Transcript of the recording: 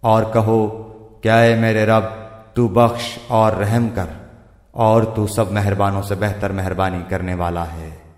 اور کہو کیا اے میرے رب، تو بخش اور رحم کر اور تو سب مہربانوں سے بہتر مہربانی کرنے والا ہے۔